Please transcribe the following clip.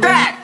back.